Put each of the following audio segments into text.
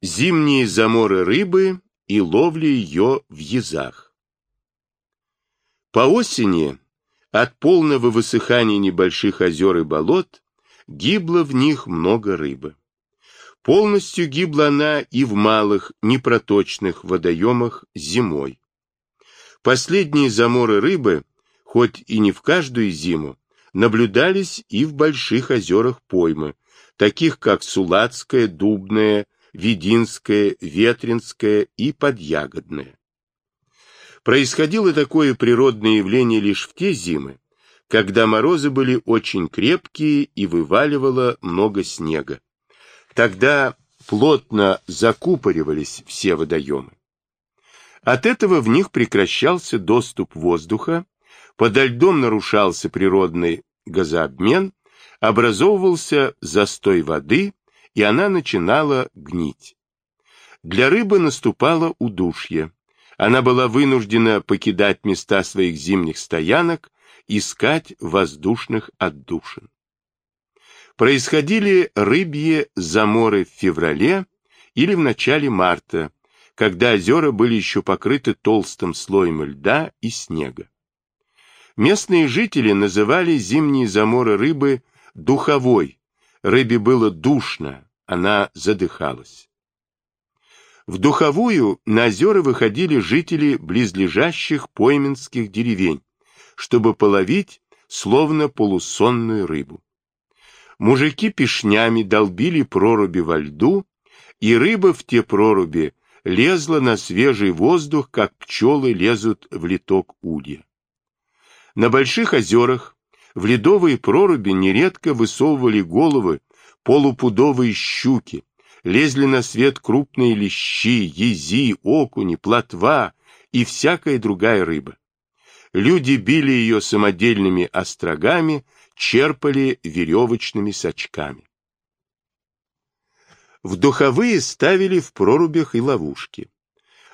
Зимние заморы рыбы и ловля ее в язах. По осени от полного высыхания небольших озер и болот гибло в них много рыбы. Полностью гибла она и в малых, непроточных водоемах зимой. Последние заморы рыбы, хоть и не в каждую зиму, наблюдались и в больших озерах поймы, таких как Сулацкая, Дубная, Вединская, Ветринская и Подъягодная. Происходило такое природное явление лишь в те зимы, когда морозы были очень крепкие и вываливало много снега. Тогда плотно закупоривались все водоемы. От этого в них прекращался доступ воздуха, подо льдом нарушался природный газообмен, образовывался застой воды, и она начинала гнить. Для рыбы наступало удушье. Она была вынуждена покидать места своих зимних стоянок, искать воздушных отдушин. Происходили рыбьи заморы в феврале или в начале марта, когда озера были еще покрыты толстым слоем льда и снега. Местные жители называли зимние заморы рыбы духовой. Рыбе было душно, она задыхалась. В духовую на озера выходили жители близлежащих пойменских деревень, чтобы половить словно полусонную рыбу. Мужики пешнями долбили проруби во льду, и рыба в те проруби лезла на свежий воздух, как пчелы лезут в литок улья. На больших озерах в ледовые проруби нередко высовывали головы полупудовые щуки, лезли на свет крупные лещи, ези, окуни, плотва и всякая другая рыба. Люди били ее самодельными острогами, черпали веревочными сачками. В духовые ставили в прорубях и ловушки.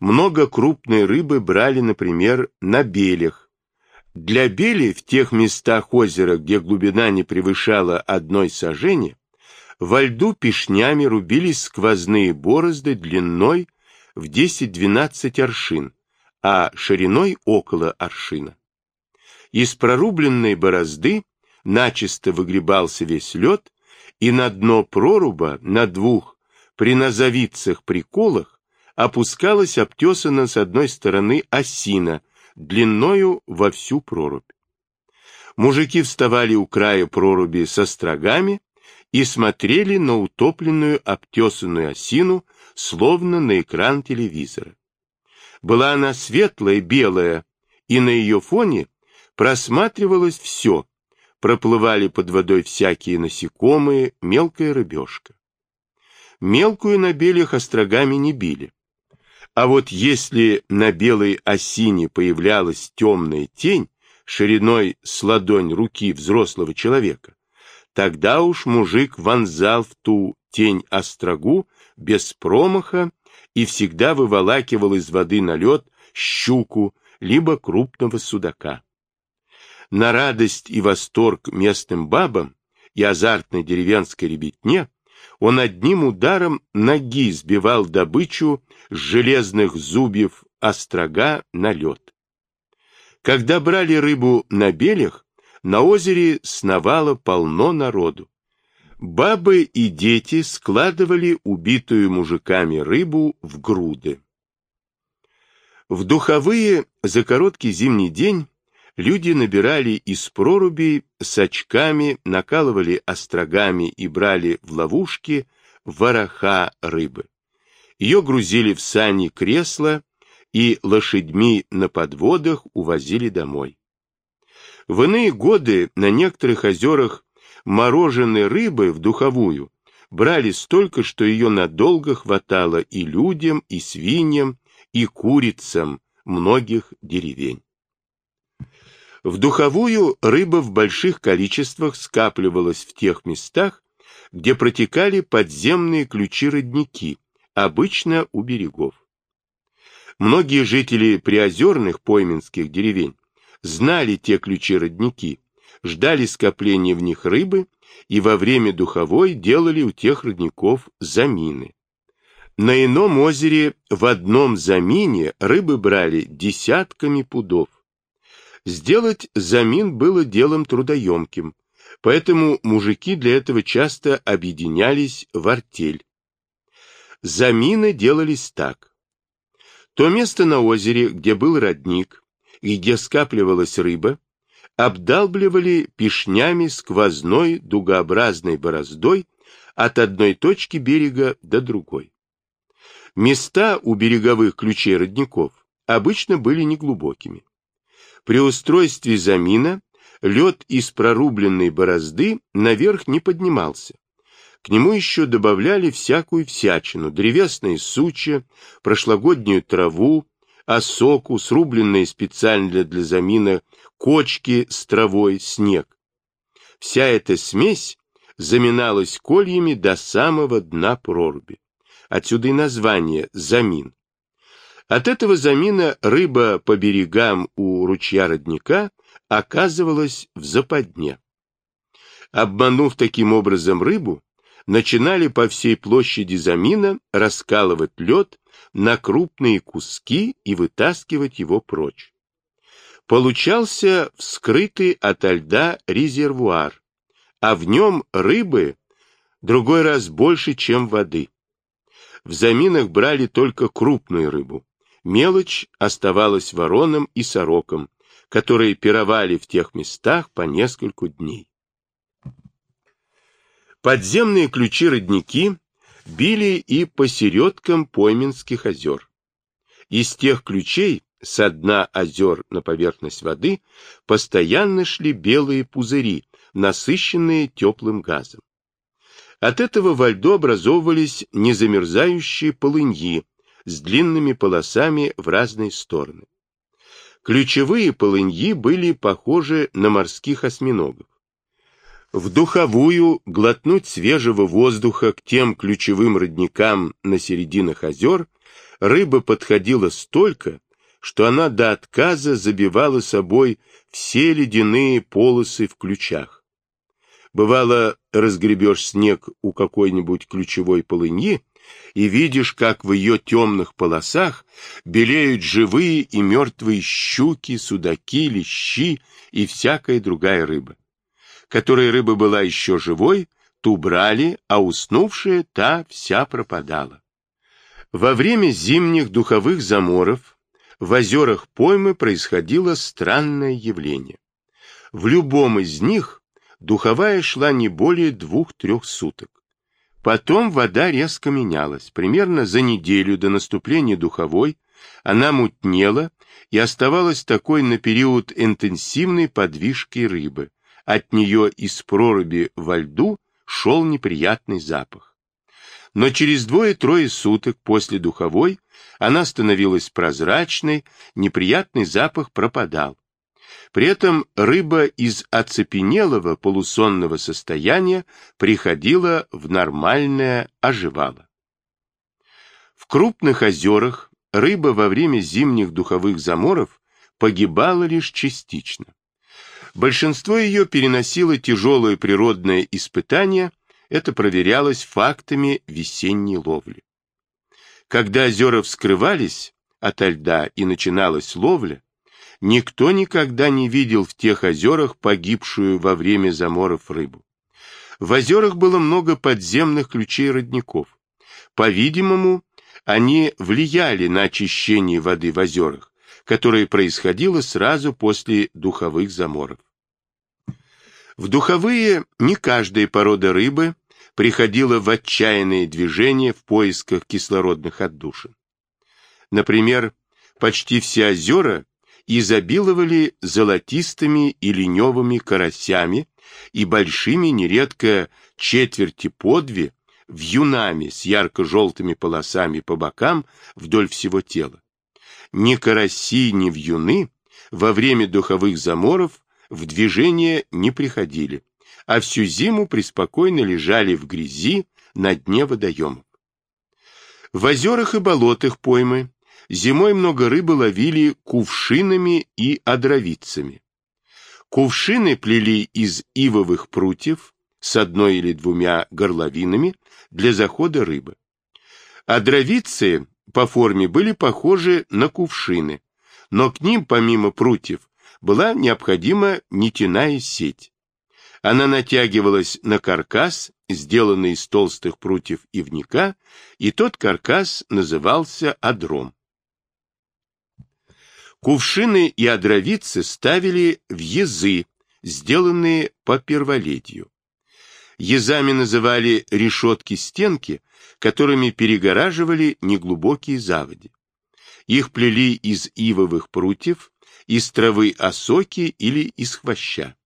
Много крупной рыбы брали, например, на белях, для бели в тех местах озера, где глубина не превышала одной сажени, во льду пешнями рубились сквозные борозды длиной в 10-12 аршин, а шириной около аршина. Из прорубленной борозды начисто выгребался весь лед, и на дно проруба на двух при назовицах приколах опускалась обтесана с одной стороны осина, длиною во всю прорубь. Мужики вставали у края проруби со строгами и смотрели на утопленную обтесанную осину, словно на экран телевизора. Была она светлая, белая, и на ее фоне просматривалось все, проплывали под водой всякие насекомые, мелкая рыбешка. Мелкую на белях острогами не били. А вот если на белой осине появлялась темная тень, шириной с ладонь руки взрослого человека, тогда уж мужик вонзал в ту тень острогу без промаха и всегда выволакивал из воды на лед щуку, либо крупного судака. На радость и восторг местным бабам и азартной деревенской ребятне он одним ударом ноги сбивал добычу с железных зубьев острога на лед. Когда брали рыбу на белях, на озере сновало полно народу. Бабы и дети складывали убитую мужиками рыбу в груды. В духовые за короткий зимний день люди набирали из прорубей с очками, накалывали острогами и брали в ловушки вороха рыбы. Ее грузили в сани кресла и лошадьми на подводах увозили домой. В иные годы на некоторых озерах мороженой рыбы в духовую брали столько, что ее надолго хватало и людям, и свиньям, и курицам многих деревень. В духовую рыба в больших количествах скапливалась в тех местах, где протекали подземные ключи-родники, обычно у берегов. Многие жители приозерных пойменских деревень знали те ключи-родники, ждали скопления в них рыбы и во время духовой делали у тех родников замины. На ином озере в одном замине рыбы брали десятками пудов. Сделать замин было делом трудоемким, поэтому мужики для этого часто объединялись в артель. Замины делались так. То место на озере, где был родник и где скапливалась рыба, обдалбливали пешнями сквозной дугообразной бороздой от одной точки берега до другой. Места у береговых ключей родников обычно были неглубокими. При устройстве замина лед из прорубленной борозды наверх не поднимался. К нему еще добавляли всякую всячину, древесные сучья, прошлогоднюю траву, осоку, срубленные специально для замина кочки с травой, снег. Вся эта смесь заминалась кольями до самого дна проруби. Отсюда и название «замин». От этого замина рыба по берегам у ручья-родника оказывалась в западне. Обманув таким образом рыбу, начинали по всей площади замина раскалывать лед на крупные куски и вытаскивать его прочь. Получался вскрытый ото льда резервуар, а в нем рыбы другой раз больше, чем воды. В заминах брали только крупную рыбу. Мелочь оставалась воронам и сорокам, которые пировали в тех местах по нескольку дней. Подземные ключи-родники били и по середкам Пойменских озер. Из тех ключей со дна озер на поверхность воды постоянно шли белые пузыри, насыщенные теплым газом. От этого во льду образовывались незамерзающие полыньи с длинными полосами в разные стороны. Ключевые полыньи были похожи на морских осьминогов. В духовую глотнуть свежего воздуха к тем ключевым родникам на серединах озер рыба подходила столько, что она до отказа забивала собой все ледяные полосы в ключах. Бывало, разгребешь снег у какой-нибудь ключевой полыньи и видишь, как в ее темных полосах белеют живые и мертвые щуки, судаки, лещи и всякая другая рыба. Которая рыба была еще живой, ту брали, а уснувшая та вся пропадала. Во время зимних духовых заморов в озерах поймы происходило странное явление. В любом из них Духовая шла не более двух-трех суток. Потом вода резко менялась. Примерно за неделю до наступления духовой она мутнела и оставалась такой на период интенсивной подвижки рыбы. От нее из проруби во льду шел неприятный запах. Но через двое-трое суток после духовой она становилась прозрачной, неприятный запах пропадал. При этом рыба из оцепенелого полусонного состояния приходила в нормальное, оживало. В крупных озерах рыба во время зимних духовых заморов погибала лишь частично. Большинство ее переносило тяжелое природное испытание, это проверялось фактами весенней ловли. Когда озера вскрывались ото льда и начиналась ловля, Никто никогда не видел в тех озерах погибшую во время заморов рыбу. В озерах было много подземных ключей родников. По-видимому, они влияли на очищение воды в озерах, которое происходило сразу после духовых заморов. В духовые не каждая порода рыбы приходила в отчаянные движения в поисках кислородных отдушин. Например, почти все озера изобиловали золотистыми и леневыми карасями и большими, нередко четверти по две, вьюнами с ярко-желтыми полосами по бокам вдоль всего тела. Ни караси, ни вьюны во время духовых заморов в движение не приходили, а всю зиму преспокойно лежали в грязи на дне водоемов. В озерах и болотах поймы Зимой много рыбы ловили кувшинами и одровицами. Кувшины плели из ивовых прутьев с одной или двумя горловинами для захода рыбы. А дровицы по форме были похожи на кувшины, но к ним, помимо прутьев, была необходима нитяная сеть. Она натягивалась на каркас, сделанный из толстых прутьев ивника, и тот каркас назывался адром. Кувшины и одровицы ставили в езы, сделанные по перволедью. Езами называли решетки-стенки, которыми перегораживали неглубокие заводи. Их плели из ивовых прутьев, из травы осоки или из хвоща.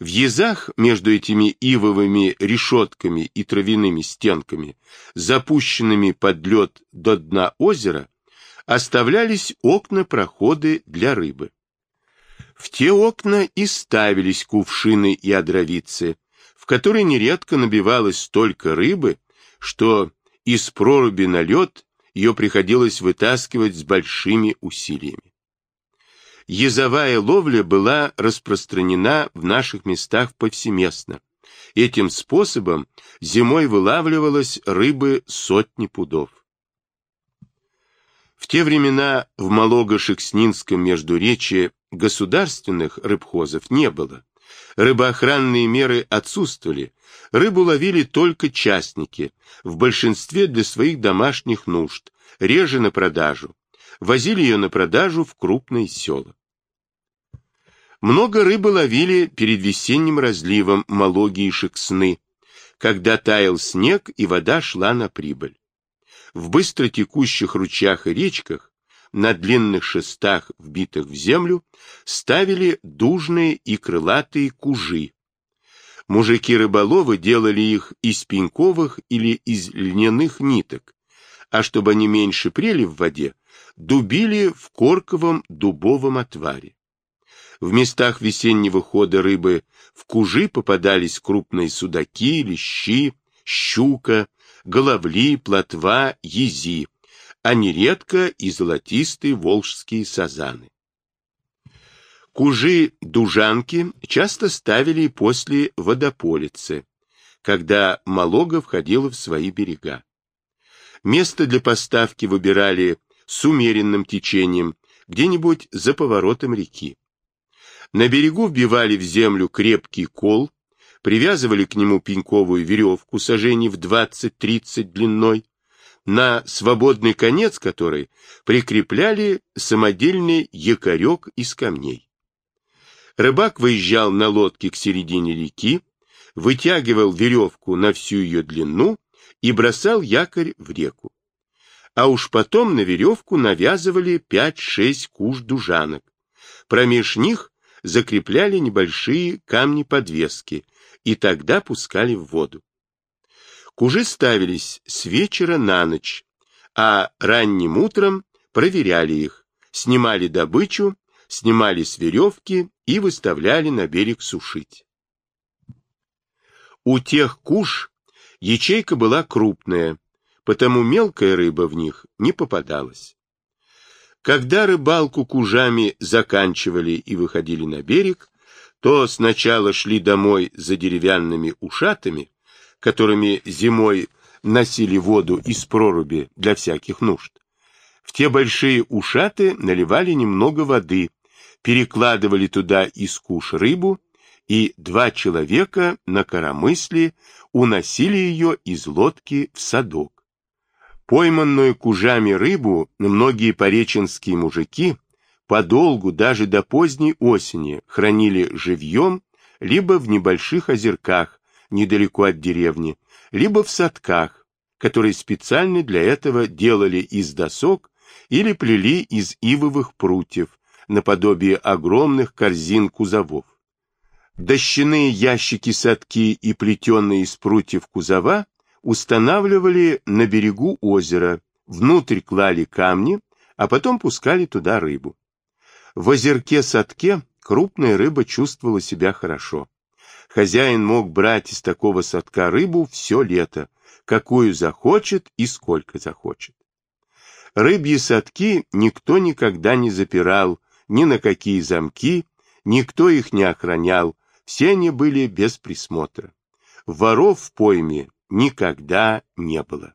В езах между этими ивовыми решетками и травяными стенками, запущенными под лед до дна озера, оставлялись окна-проходы для рыбы. В те окна и ставились кувшины и одровицы, в которые нередко набивалось столько рыбы, что из проруби на лед ее приходилось вытаскивать с большими усилиями. Езовая ловля была распространена в наших местах повсеместно. Этим способом зимой вылавливалось рыбы сотни пудов. В те времена в Малого-Шекснинском междуречии государственных рыбхозов не было. Рыбоохранные меры отсутствовали. Рыбу ловили только частники, в большинстве для своих домашних нужд, реже на продажу. Возили ее на продажу в крупные села. Много рыбы ловили перед весенним разливом Малоги и Шексны, когда таял снег и вода шла на прибыль. В быстро текущих ручьях и речках, на длинных шестах, вбитых в землю, ставили дужные и крылатые кужи. Мужики-рыболовы делали их из пеньковых или из льняных ниток, а чтобы они меньше прели в воде, дубили в корковом дубовом отваре. В местах весеннего хода рыбы в кужи попадались крупные судаки, лещи, щука, головли, плотва, ези, а нередко и золотистые волжские сазаны. Кужи-дужанки часто ставили после водополицы, когда Малога входила в свои берега. Место для поставки выбирали с умеренным течением, где-нибудь за поворотом реки. На берегу вбивали в землю крепкий кол, привязывали к нему пеньковую веревку сажений в 20-30 длиной, на свободный конец которой прикрепляли самодельный якорек из камней. Рыбак выезжал на лодке к середине реки, вытягивал веревку на всю ее длину и бросал якорь в реку. А уж потом на веревку навязывали 5-6 куш дужанок. Промеж них закрепляли небольшие камни-подвески и тогда пускали в воду. Кужи ставились с вечера на ночь, а ранним утром проверяли их, снимали добычу, снимали с веревки и выставляли на берег сушить. У тех куш ячейка была крупная, потому мелкая рыба в них не попадалась. Когда рыбалку кужами заканчивали и выходили на берег, то сначала шли домой за деревянными ушатами, которыми зимой носили воду из проруби для всяких нужд. В те большие ушаты наливали немного воды, перекладывали туда из куш рыбу, и два человека на коромысле уносили ее из лодки в садок. Пойманную кужами рыбу многие пореченские мужики подолгу, даже до поздней осени, хранили живьем либо в небольших озерках недалеко от деревни, либо в садках, которые специально для этого делали из досок или плели из ивовых прутьев, наподобие огромных корзин кузовов. Дощаные ящики-садки и плетеные из прутьев кузова устанавливали на берегу озера, внутрь клали камни, а потом пускали туда рыбу. В озерке-садке крупная рыба чувствовала себя хорошо. Хозяин мог брать из такого садка рыбу все лето, какую захочет и сколько захочет. Рыбьи садки никто никогда не запирал, ни на какие замки, никто их не охранял, все они были без присмотра. Воров в пойме никогда не было.